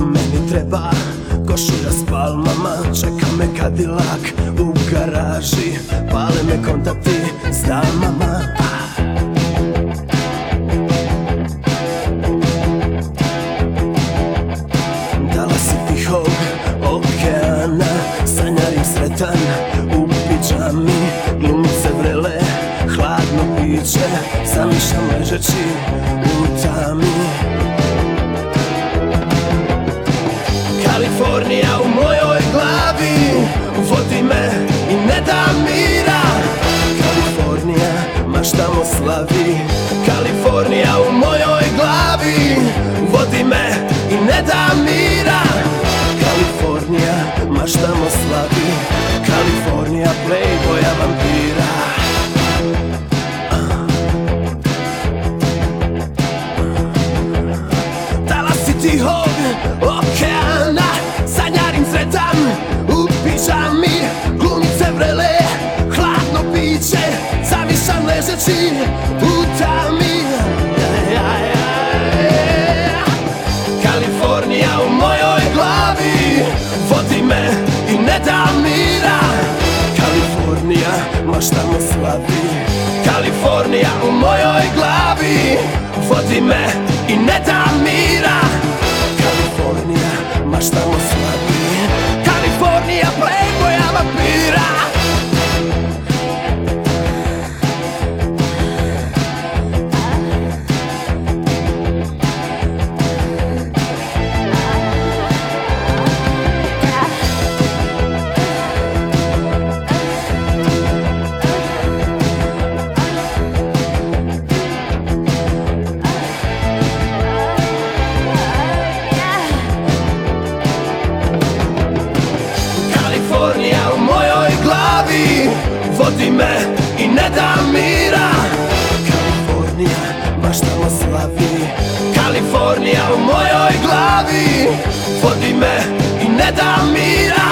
Meni treba košulja s palmama. Čeka me kadilak u garaži. Pale me kontakti s damama. Dala si tihog okeana Sanjarim sretan u pijami Glumice vrele, hladno piće Zamišljam ležeći u tami. Maštamo slavi. Kalifornija u mojoj glavi. Vodi me i ne da mira. Kalifornija, maštamo slavi. Kalifornija, playboya Ja, ja, ja. Kalifornija u mojoj glavi Vodi me i ne da mira. Kalifornija, maštamo slavi? Kalifornija u mojoj glavi Vodi me i ne da mira. Kalifornija, maštamo slavi Vodi me i ne da mira. Kalifornija, baš tamo slavi. Kalifornija u mojoj glavi. Vodi me i ne da mira